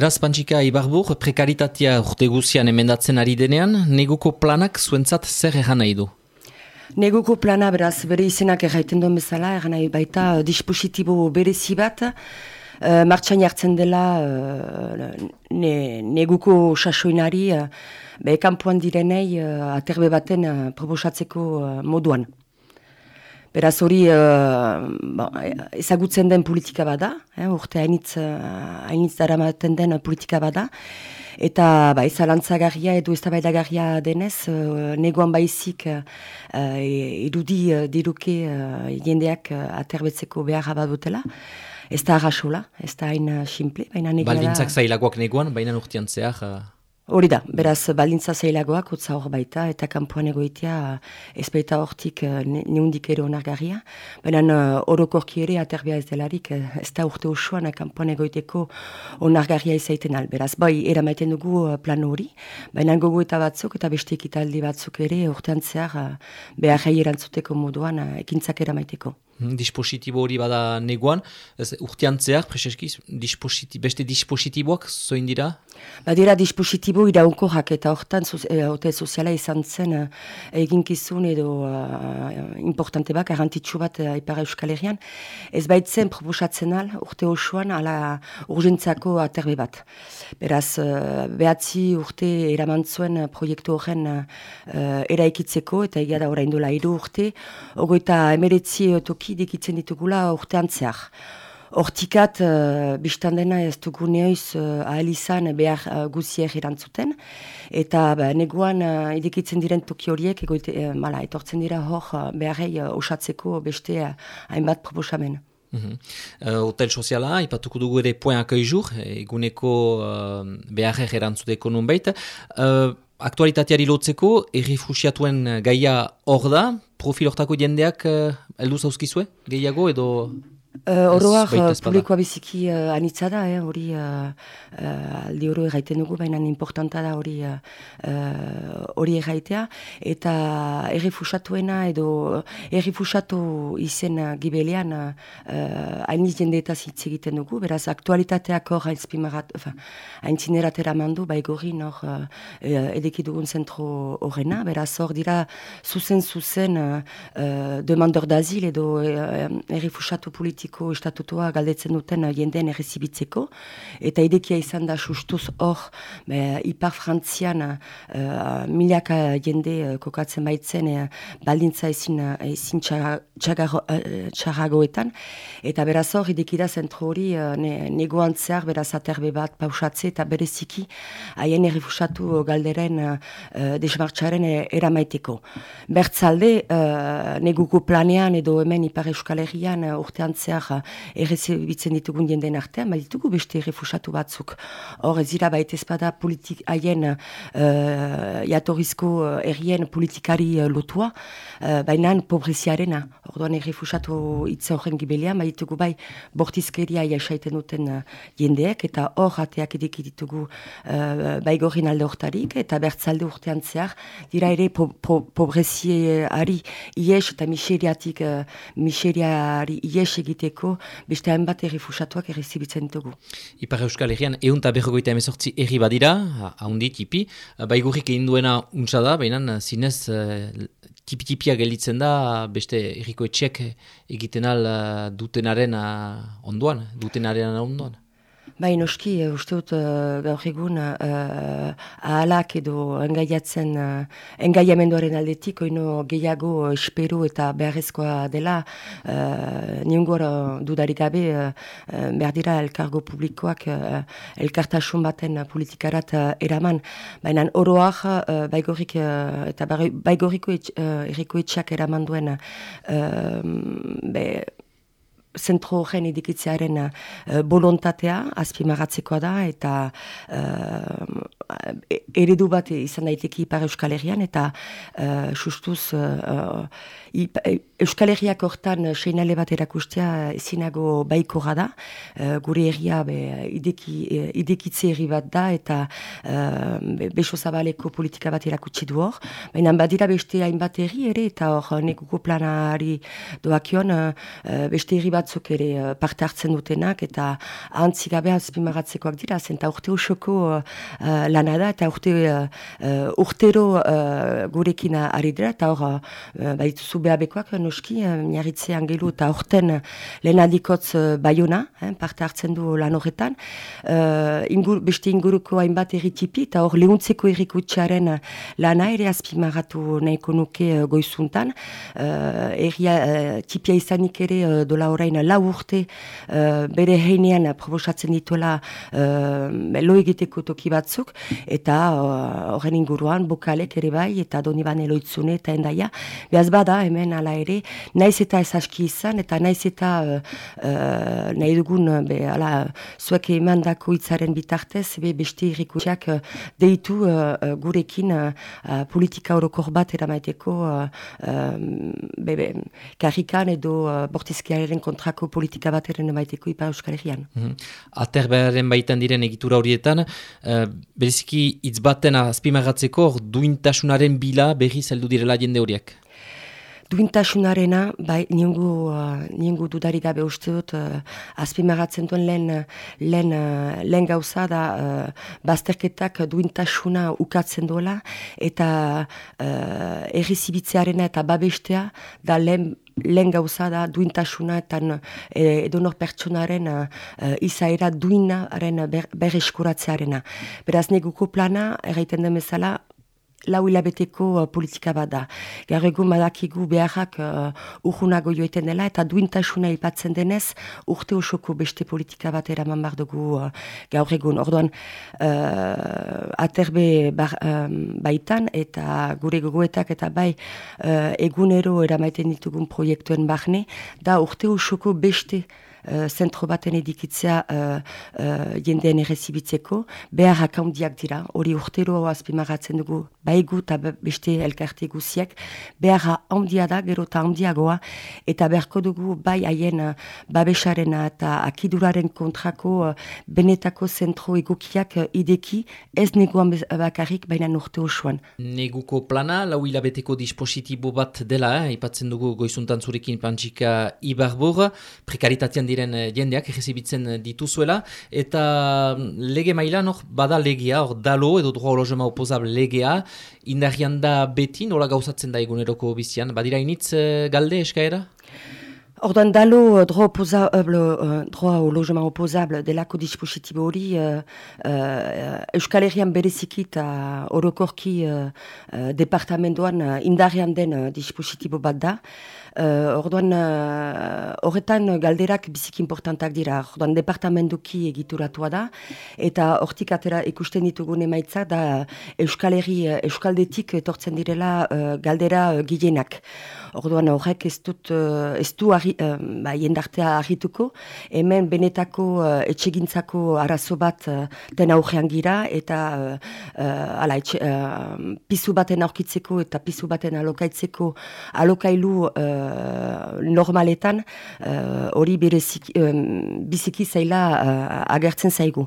Beraz, Pantxika Ibarbur, prekaritatea urte guzian emendatzen ari denean, neguko planak zuentzat zer egan nahi du? Neguko plana, beraz, bere izenak erraiten duen bezala, egan nahi baita dispositibo berezi bat, uh, martxan jartzen dela uh, ne, neguko sasoinari, uh, be, kanpoan direnei uh, aterbe baten uh, proposatzeko uh, moduan. Beraz hori uh, ezagutzen den politika bada, eh, urte hainitz, uh, hainitz den politika bada, eta ba, ezalantzagarria edo eztabaidagarria denez, uh, negoan baizik uh, irudi uh, diruke uh, jendeak uh, aterbetzeko behar abadutela. Ez da arrasola, ez da hain uh, simple. Baldintzak zailagoak negoan, baina urtean zehar... Hori da, beraz, balintza zailagoak, utza hor baita, eta kanpoan egoitea, ez baita hortik uh, neundik ere onargarria. Baina uh, orokorki ere, aterbia ez delarik, uh, ez da urte osoan kanpoan egoiteko onargarria izaiten al. Beraz, bai, eramaiten dugu plan hori, baina gogo eta batzuk, eta beste ekitaldi batzuk ere, urtean zehar, uh, behar erantzuteko moduan, ekintzak eramaiteko. Hmm, dispositibo hori bada neguan, ez, urtean zehar, preseski, dispositi, beste dispositiboak zoin dira? Badira dispositibo iraunkorrak eta hortan hotel soziala izan zen uh, eginkizun edo uh, importante bak, garantitxu bat uh, Ipara Euskal Herrian. Ez baitzen proposatzen al, urte osoan, ala urgentzako aterbe bat. Beraz, uh, behatzi urte eraman zuen proiektu horren uh, eraikitzeko, eta egia da orain dola iru urte, ogoita emeretzi toki dikitzen ditugula urtean zehar. Hortikat, uh, biztan dena ez dugu neoiz uh, ahal izan behar uh, guzier erantzuten. Eta ba, neguan uh, edikitzen diren toki horiek, egoite, uh, mala, etortzen dira hor uh, beharrei uh, beste uh, hainbat proposamen. Mm -hmm. uh, hotel soziala, ipatuko dugu ere poen akoizur, eguneko uh, beharrer erantzuteko nun baita. Uh, aktualitateari lotzeko, errifusiatuen gaia hor da, profil hortako jendeak uh, eldu zauzkizue, gehiago edo... Uh, Oroak publikoa biziki uh, anitza da, eh, hori uh, uh, aldi hori erraiten dugu, baina importanta da hori uh, hori erraitea. Eta errifusatuena edo errifusatu izen uh, gibelean uh, hainiz jendeetaz hitz egiten dugu, beraz aktualitateak hor haintzineratera mandu, bai gori hor uh, edekidugun zentro horrena, beraz hor dira zuzen-zuzen uh, uh, demandor d'azil edo uh, errifusatu politik politiko estatutua galdetzen duten jendeen errezibitzeko, eta idekia izan da sustuz hor, ipar frantzian uh, milaka jende uh, kokatzen baitzen uh, baldintza ezin, ezin txarragoetan, eta beraz hor, idekida zentro hori uh, ne, negoan zehar, beraz aterbe bat pausatze, eta bereziki haien errifusatu galderen uh, desmartxaren eramaiteko. Bertzalde, uh, neguko planean edo hemen ipar euskal herrian uh, urtean zehar errezibitzen ditugun jenden artean, ma ditugu beste errefusatu batzuk. Hor, ez dira baita ezpada politik haien uh, jatorrizko errien politikari uh, lotua, uh, baina pobreziarena. Orduan errefusatu itza horren gibelian, ma ditugu bai bortizkeria jasaiten duten uh, jendeek, eta hor ateak ditugu uh, bai alde hortarik, eta bertzalde urtean zehar, dira ere po, po, pobreziari ies eta miseriatik, uh, miseriari ies egiteko beste hainbat errifusatuak errezibitzen dugu. Ipar Euskal Herrian, egun eta berrogoita emezortzi erri badira, haundi tipi, baigurrik egin duena untsa da, baina zinez tipi-tipia gelditzen da, beste erriko etxeak egiten al dutenaren onduan, dutenaren onduan. Bai, noski, uh, uste dut uh, gaur egun uh, ahalak edo engaiatzen, uh, engaiamenduaren aldetik, oino gehiago espero eta beharrezkoa dela, uh, niongor uh, dudarik gabe, uh, behar dira elkargo publikoak uh, elkartasun baten politikarat uh, eraman, baina oroak uh, baigorik uh, eta baigoriko etx, uh, erriko etxak eraman duen uh, zentro horren edikitzearen uh, bolontatea azpimaratzekoa da eta uh, eredu bat izan daiteki ipar Euskal Herrian, eta uh, sustuz Euskal Herriak hortan seinale bat erakustea ezinago baiko da, gure herria be, ideki, idekitze herri bat da, eta uh, beso zabaleko politika bat erakutsi du hor, baina badira beste hainbat herri ere, eta hor nekuko planari doakion, uh, beste herri batzuk ere parte hartzen dutenak, eta antzigabe azpimaratzekoak dira, zenta urte usoko uh, lana da, eta urte, uh, urtero uh, gurekin ari dira, eta hor, uh, baituzu behabekoak noski, uh, miarritze angelu, eta urten lehen adikotz uh, baiona, eh, parte hartzen du lan horretan, uh, ingur, beste inguruko hainbat erritipi, eta hor lehuntzeko errikutxaren lana ere azpimaratu nahiko nuke goizuntan, uh, erria uh, tipia izanik ere uh, dola orain lau urte uh, bere heinean proposatzen dituela uh, lo egiteko toki batzuk, eta uh, horren inguruan bokalek ere bai, eta doni ban eloitzune eta endaia. Beaz bada, hemen ala ere, naiz eta ez aski izan, eta naiz eta uh, uh, nahi dugun, be, ala, zuek eman dako itzaren bitartez, be, beste irrikusiak uh, deitu uh, gurekin uh, politika orokor bat eramaiteko uh, um, be, be, karrikan edo uh, bortizkiaren kontrako politika bat eren emaiteko Ipar Euskal Herrian. Mm -hmm. Aterbaren baitan diren egitura horietan, uh, bereziki hitz baten azpimagatzeko duintasunaren bila berri zeldu direla jende horiek? Duintasunarena, bai, niengu, uh, niengu dudarik gabe uste dut, uh, azpimagatzen duen lehen, lehen, uh, lehen gauza da uh, bazterketak duintasuna ukatzen duela, eta uh, errizibitzearena eta babestea da lehen lehen gauza da duintasuna eta e, edonor pertsonaren uh, izaera duinaren ber, berreskuratzearena. Beraz neguko plana, erraiten demezala, lau hilabeteko uh, politika bat da. Gaur egun badakigu beharrak uh, urgunago joiten dela eta duintasuna ipatzen denez urte osoko beste politika bat eraman bar dugu uh, gaur egun. Orduan uh, aterbe um, baitan eta gure gogoetak eta bai uh, egunero eramaiten ditugun proiektuen barne da urte osoko beste uh, zentro baten edikitzea uh, uh, jendeen errezibitzeko, behar akaundiak dira, hori urtero azpimagatzen dugu, baigu eta beste elkarte guziek, behar handia da, gero eta handiagoa, eta beharko dugu bai haien uh, babesarena eta akiduraren kontrako uh, benetako zentro egokiak uh, ideki, ez neguan bakarrik baina urte osoan. Neguko plana, lau hilabeteko dispositibo bat dela, eh? ipatzen dugu goizuntan zurekin pantxika ibarbor, prekaritatean diren eh, jendeak egizibitzen eh, dituzuela, eta mm, lege maila hor bada legea, hor dalo edo droa logema opozable legea, indarrian da beti, nola gauzatzen da eguneroko bizian, badira initz eh, galde eskaera? Ordan dalo droa opozable, droa o logema opozable delako dispositibo hori uh, uh, Euskal Herrian bereziki eta orokorki uh, uh, departamentoan uh, indarrian den uh, dispositibo bat da. Uh, orduan, uh, horretan galderak bizik importantak dira. Orduan, departamentuki egituratua da. Eta hortik atera ikusten ditugun emaitza da Euskal Herri, Euskaldetik etortzen direla uh, galdera uh, gilenak. Orduan horrek ez dut, uh, ez du arri, uh, ba, jendartea argituko, hemen benetako uh, etxegintzako arazo bat uh, den aurrean gira, eta uh, ala, etxe, uh, pizu baten aurkitzeko eta pizu baten alokaitzeko alokailu normaletan hori uh, biziki zaila uh, agertzen zaigu.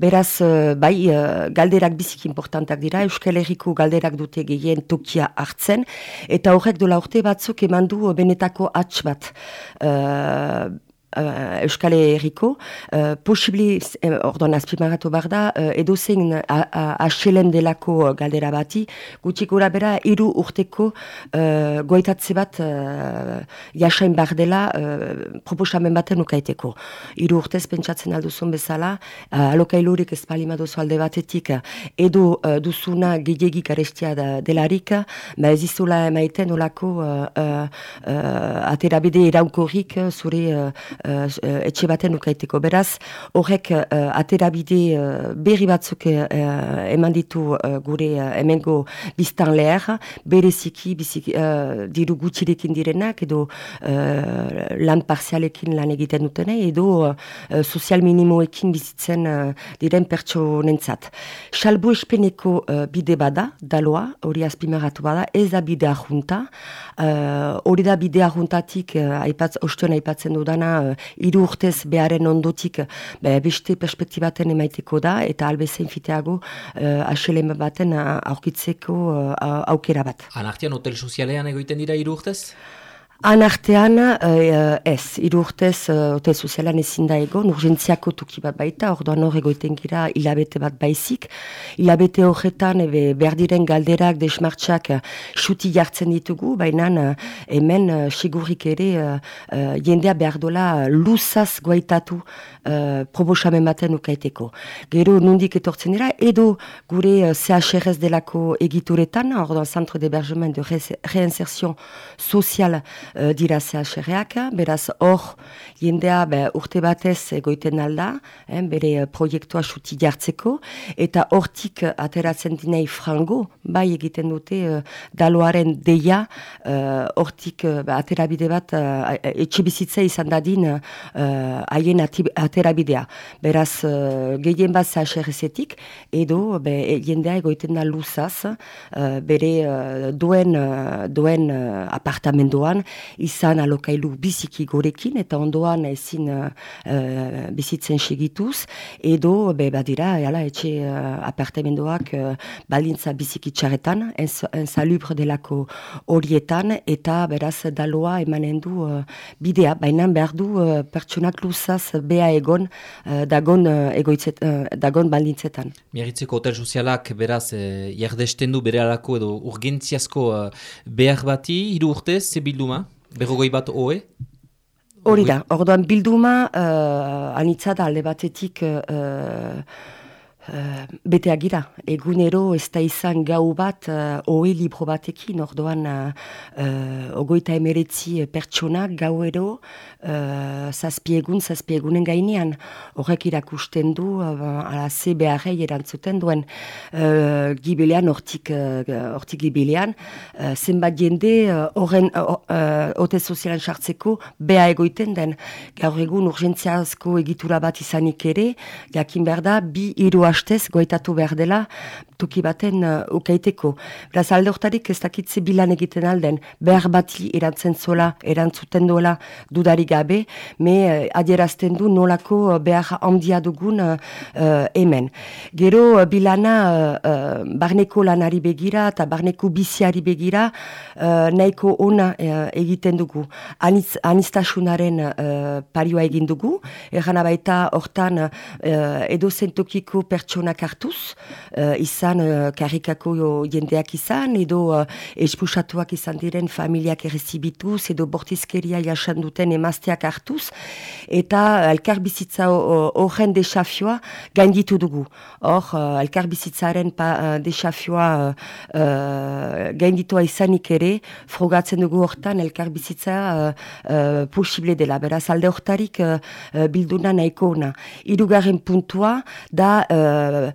Beraz, bai, galderak biziki importantak dira, Euskal Herriko galderak dute gehien tokia hartzen, eta horrek dola urte bat batzuk eman du benetako atx bat. Uh, Euskal Herriko, uh, posibli, eh, ordoan azpimaratu bar da, uh, edo zein delako galdera bati, gutxik gura bera, iru urteko uh, goitatze bat uh, jasain bar dela uh, proposamen baten ukaiteko. Iru urtez pentsatzen alduzun bezala, uh, alokailurik ez palimadozu alde batetik, edo uh, duzuna gehiagik arestia da, delarik, ma ez izula emaiten olako uh, uh, uh, aterabide iraunkorrik zure uh, etxe baten ukaiteko. Beraz, horrek uh, aterabide uh, berri batzuk uh, eman ditu gure uh, emengo biztan lehar, bereziki biziki, uh, diru gutxirekin direnak, edo lan parzialekin lan egiten dutene, edo uh, sozial minimoekin bizitzen diren pertso nentzat. Salbu espeneko bide bada, daloa, hori azpimarratu bada, ez da bidea junta, hori da bidea juntatik, uh, aipatz, ostuen aipatzen dudana, uh, iru urtez beharen ondotik, be, beste perspektibaten emaiteko da, eta albezen fiteago uh, baten aurkitzeko uh, aukera bat. Anartian hotel sozialean egoiten dira iru urtez? Anartean, uh, ez, irurtez, uh, hotel sozialan ezin da egon, urgentziako tuki bat baita, orduan hor egoiten gira hilabete bat baizik. Hilabete horretan, ebe, berdiren galderak, desmartxak, xuti jartzen ditugu, baina hemen uh, sigurik ere uh, jendea behar dola luzaz guaitatu uh, probosamen baten ukaiteko. Gero nundik etortzen dira, edo gure uh, CHRS delako egituretan, orduan Centre d'Ebergement de Reinsertion Sozial uh, dira zehaserreak, beraz hor jendea be, urte batez egoiten alda, eh, bere uh, proiektua suti jartzeko, eta hortik ateratzen dinei frango, bai egiten dute uh, daloaren deia, hortik uh, uh, aterabide bat uh, etxe bizitza izan dadin haien uh, aterabidea. Beraz, uh, gehien bat zehaserrezetik, edo be, jendea egoiten da luzaz, bere duen, duen apartamendoan, izan alokailu biziki gorekin eta ondoan ezin uh, bizitzen segituz edo be badira jala, etxe uh, apartamendoak uh, balintza biziki txaretan enzalubre delako horietan eta beraz daloa emanen du uh, bidea, baina behar du uh, pertsonak luzaz bea egon uh, dagon, uh, dagon balintzetan. Miarritzeko hotel sozialak beraz eh, jardesten du bere alako edo urgentziazko uh, behar bati, hiru urtez, ze bilduma? Berrogoi bat oe? Hori da, orduan bilduma, uh, anitza da alde batetik uh, Uh, bete agira, egunero ez da izan gau bat uh, oe libro batekin, ordoan uh, uh, ogoita emeretzi pertsonak gauero uh, zazpiegun, zazpiegunen gainean. Horrek irakusten du uh, ala ze beharrei erantzuten duen uh, gibilean, hortik, uh, gibilean uh, zenbat jende horren uh, uh, ote sozialan sartzeko beha egoiten den. Gaur egun urgentziazko egitura bat izanik ere, jakin behar da, bi iru hastez goitatu behar dela tuki baten uh, ukaiteko. Beraz alde hortarik ez dakitze bilan egiten alden, behar bati erantzen zola, erantzuten duela dudarik gabe, me uh, adierazten du nolako uh, behar handia dugun uh, uh, hemen. Gero uh, bilana uh, barneko lanari begira eta barneko biziari begira uh, nahiko ona uh, egiten dugu. Aniz, anistasunaren uh, parioa egin dugu, erran abaita hortan uh, edo zentokiko pertsonak hartuz, uh, izan uh, karikako jendeak izan, edo uh, espusatuak izan diren familiak errezibituz, edo bortizkeria jasan duten emazteak hartuz, eta elkar bizitza horren desafioa gainditu dugu. Hor, uh, elkar bizitzaren uh, desafioa uh, uh, gainditua izanik ere, frogatzen dugu hortan elkar bizitza uh, uh, posible dela. Beraz, alde hortarik uh, uh, bilduna nahiko ona. Irugarren puntua da uh,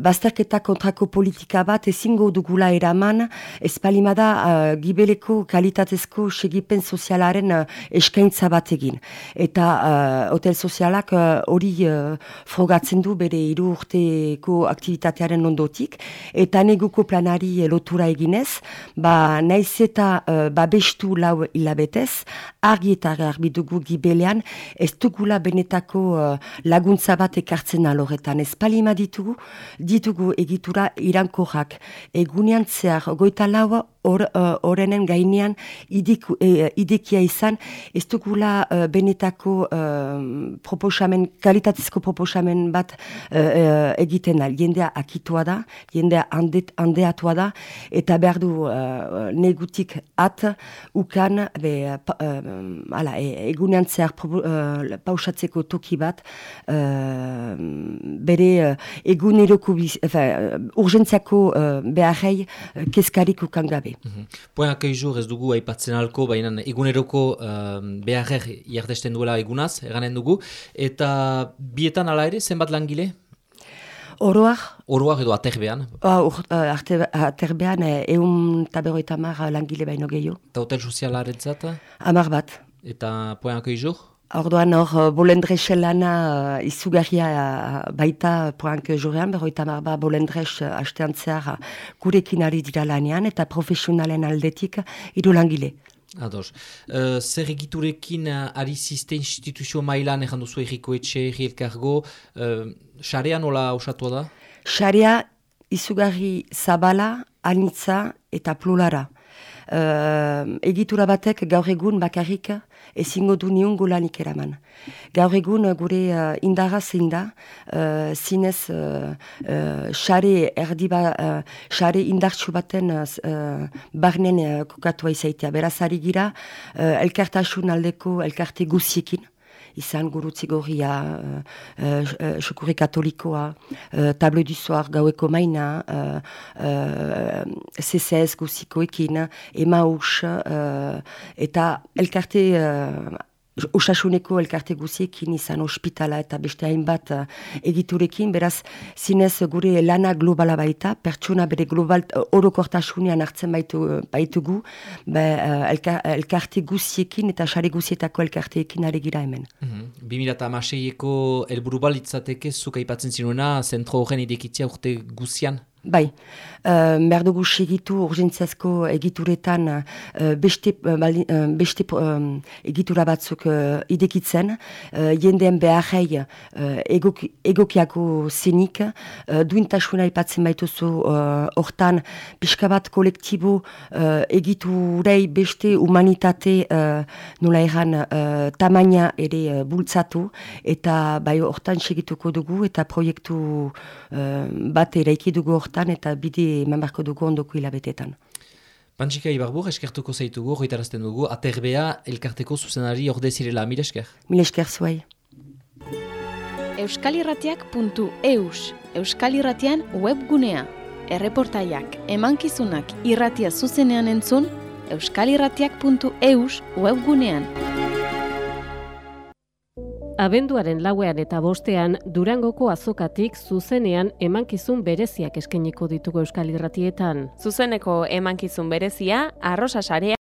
bazterketa kontrako politika bat ezingo dugula eraman espalimada uh, gibeleko kalitatezko segipen sozialaren uh, eskaintza bat egin. Eta uh, hotel sozialak uh, hori uh, frogatzen du bere hiru urteko aktivitatearen ondotik eta neguko planari lotura eginez, ba naiz eta uh, babestu lau hilabetez, argi eta garbi dugu gibelean, ez dugula benetako uh, laguntza bat ekartzen aloretan. Ez palima ditugu, ditugu egitura irankorrak. Egunean zehar, goita laua or, uh, gainean idiku, e, idekia izan, ez dugula uh, benetako uh, proposamen, kalitatezko proposamen bat uh, egiten da. Jendea akitua da, jendea andet, handeatua da, eta behar du uh, negutik at, ukan, be, pa, ala, e, egunean zehar pausatzeko toki bat, bere uh, eguneroko, urgentziako uh, beharrei keskarik ukan gabe. Gabe. Mm -hmm. Poenak ez dugu aipatzen alko, baina eguneroko uh, beharrer jardesten duela egunaz, eganen dugu, eta bietan ala ere, zenbat langile? Oroak? Oroak edo aterbean? Uh, aterbean, egun taberoita mar langile baino gehiago. Eta hotel sozialaren zata? Amar bat. Eta poenak eizur? Orduan hor, uh, bolendres lana uh, izugarria uh, baita poank jorean, berroita marba bolendres uh, astean zehar gurekin ari dira lanean eta profesionalen aldetik idu langile. Ados. Uh, zer egiturekin ari ziste instituzio mailan egin duzu erriko etxe, erri elkargo, uh, xarea nola osatua da? Xarea izugarri zabala, anitza eta plulara. Uh, egitura batek gaur egun bakarrik ezingo du nion gulanik eraman. Gaur egun uh, gure uh, indarra zein da, uh, zinez xare uh, uh, erdi ba, uh, indartsu baten uh, barnen uh, kokatua izaitea. Beraz ari gira, uh, elkartasun aldeko elkarte guziekin, izan gurutzi gorria, uh, uh, katolikoa, uh, table du soar gaueko maina, uh, uh, CCS guzikoekin, emaus, uh, eta elkarte Osasuneko elkarte guziekin izan ospitala eta beste hainbat uh, egiturekin, beraz, zinez gure lana globala baita, pertsona bere global uh, orokortasunean hartzen baitu, uh, baitugu, be, uh, elka, elkarte guziekin eta sare guzietako elkarteekin ari gira hemen. Mm -hmm. 2006eko elburu balitzateke zuka ipatzen zinuena, zentro horren idekitzia urte guzian? Bai, uh, behar dugu segitu urgentziazko egituretan uh, beste, uh, beste um, egitura batzuk uh, idekitzen, uh, jendeen beharrei uh, egoki, egokiako zenik, uh, duintasuna ipatzen baituzu hortan, uh, pixka bat kolektibo uh, egiturei beste humanitate uh, nola erran uh, tamaina ere uh, bultzatu, eta bai hortan segituko dugu, eta proiektu uh, bat eraiki dugu hortan, hortan eta bide eman dugu ondoko hilabetetan. Pantsika Ibarbur, eskertuko zaitugu, horretarazten dugu, aterbea elkarteko zuzenari orde zirela, mil esker? Mil esker zuai. Euskalirratiak.eus Euskal Irratian webgunea. Erreportaiak, emankizunak, irratia zuzenean entzun, euskalirratiak.eus webgunean. Abenduaren lauean eta bostean Durangoko azokatik zuzenean emankizun bereziak eskeniko ditugu Euskal Irratietan. Zuzeneko emankizun berezia, arrosa sarea